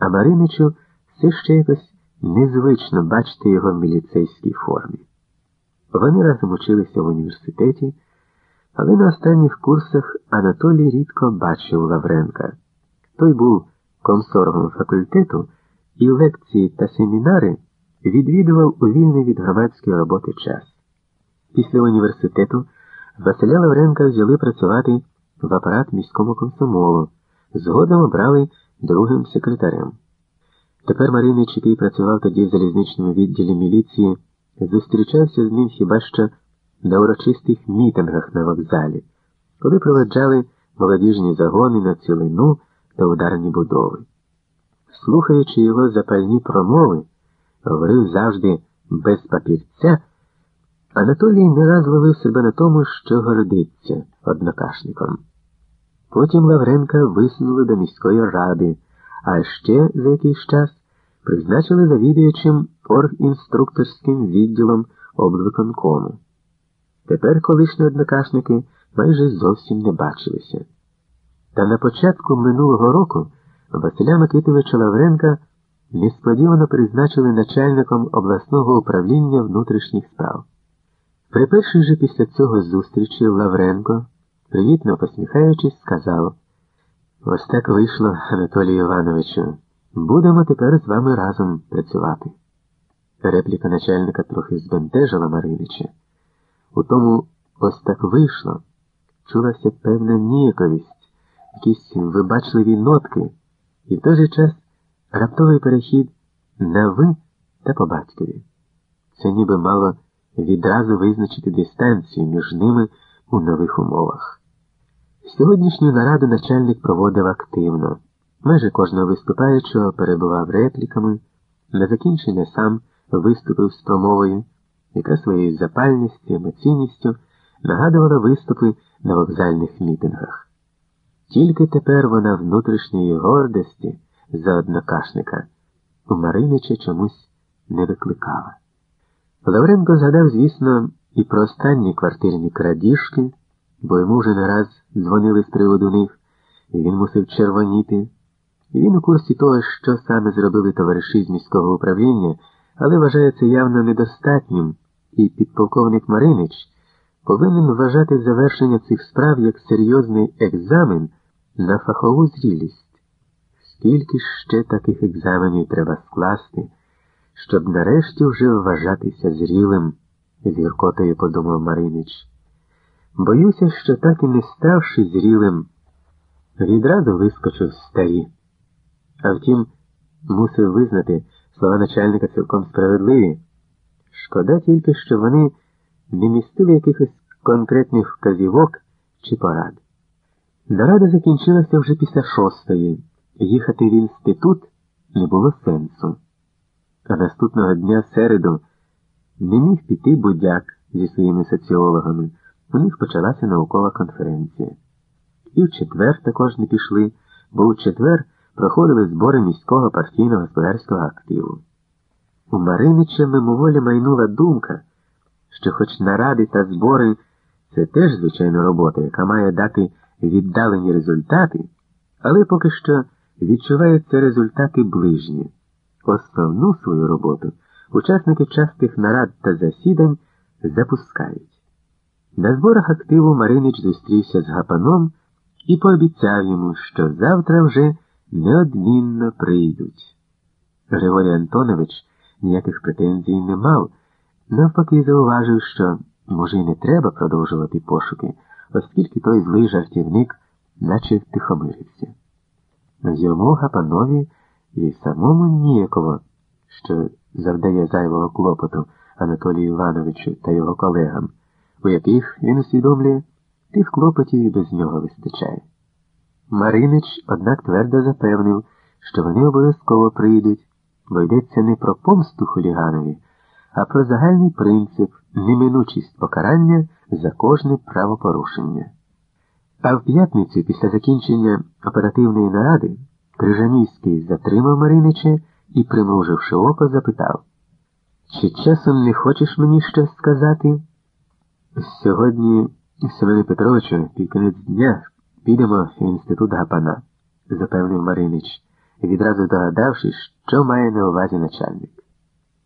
а Мариничу все ще якось незвично бачити його в міліцейській формі. Вони разом училися в університеті, але на останніх курсах Анатолій рідко бачив Лавренка. Той був комсоргом факультету і лекції та семінари відвідував у вільний від громадської роботи час. Після університету Василя Лавренка взяли працювати в апарат міському комсомолу, згодом обрали другим секретарем. Тепер Маринич, який працював тоді в залізничному відділі міліції, зустрічався з ним хіба що на урочистих мітингах на вокзалі, коли проведжали молодіжні загони на цілину та ударні будови. Слухаючи його запальні промови, говорив завжди без папірця, Анатолій не раз ловив себе на тому, що гордиться однокашником. Потім Лавренка висунули до міської ради, а ще за якийсь час призначили завідуючим оргінструкторським відділом облвиконкому. Тепер колишні однокашники майже зовсім не бачилися. Та на початку минулого року Василя Микитовича Лавренка несподівано призначили начальником обласного управління внутрішніх справ. При першій же після цього зустрічі Лавренко, привітно посміхаючись, сказав Ось так вийшло, Анатолію Івановичу. Будемо тепер з вами разом працювати. Репліка начальника трохи збентежила Маринича. У тому ось так вийшло, чулася певна ніяковість, якісь вибачливі нотки, і в той же час раптовий перехід на ви та по батькові. Це ніби мало відразу визначити дистанцію між ними у нових умовах. Сьогоднішню нараду начальник проводив активно. Майже кожного виступаючого перебував репліками, на закінчення сам виступив з промовою, яка своєю запальністю, емоційністю нагадувала виступи на вокзальних мітингах. Тільки тепер вона внутрішньої гордості за однокашника у Маринича чомусь не викликала. Лавренко згадав, звісно, і про останні квартирні крадіжки, бо йому вже не раз дзвонили з приводу них, і він мусив червоніти. І він у курсі того, що саме зробили товариші з міського управління, але вважає це явно недостатнім, і підполковник Маринич повинен вважати завершення цих справ як серйозний екзамен на фахову зрілість. Скільки ще таких екзаменів треба скласти? щоб нарешті вже вважатися зрілим, з гіркотою подумав Маринич. Боюся, що так і не ставши зрілим, відразу вискочив старі. А втім, мусив визнати слова начальника цілком справедливі. Шкода тільки, що вони не містили якихось конкретних вказівок чи порад. Нарада закінчилася вже після шостої. Їхати в інститут не було сенсу. А наступного дня середу не міг піти будяк зі своїми соціологами. У них почалася наукова конференція. І в четвер також не пішли, бо у четвер проходили збори міського партійного господарського активу. У Маринича мимоволі майнула думка, що хоч наради та збори це теж, звичайно, робота, яка має дати віддалені результати, але поки що відчуваються результати ближні. Основну свою роботу учасники частих нарад та засідань запускають. На зборах активу Маринич зустрівся з Гапаном і пообіцяв йому, що завтра вже неодмінно прийдуть. Григорій Антонович ніяких претензій не мав, навпаки, зауважив, що, може, й не треба продовжувати пошуки, оскільки той злий жартівник наче втихомирився. Йому Гапанові і самому ніяково, що завдає зайвого клопоту Анатолію Івановичу та його колегам, у яких він усвідомлює, тих клопотів і без нього вистачає. Маринич, однак, твердо запевнив, що вони обов'язково прийдуть, бо йдеться не про помсту хуліганові, а про загальний принцип, неминучість покарання за кожне правопорушення. А в п'ятницю, після закінчення оперативної наради, Крижанівський затримав Маринича і, примруживши око, запитав, чи часом не хочеш мені щось сказати? Сьогодні, Семене Петровичу, під кінець дня підемо в інститут Гапана, запевнив Маринич. відразу догадавшись, що має на увазі начальник.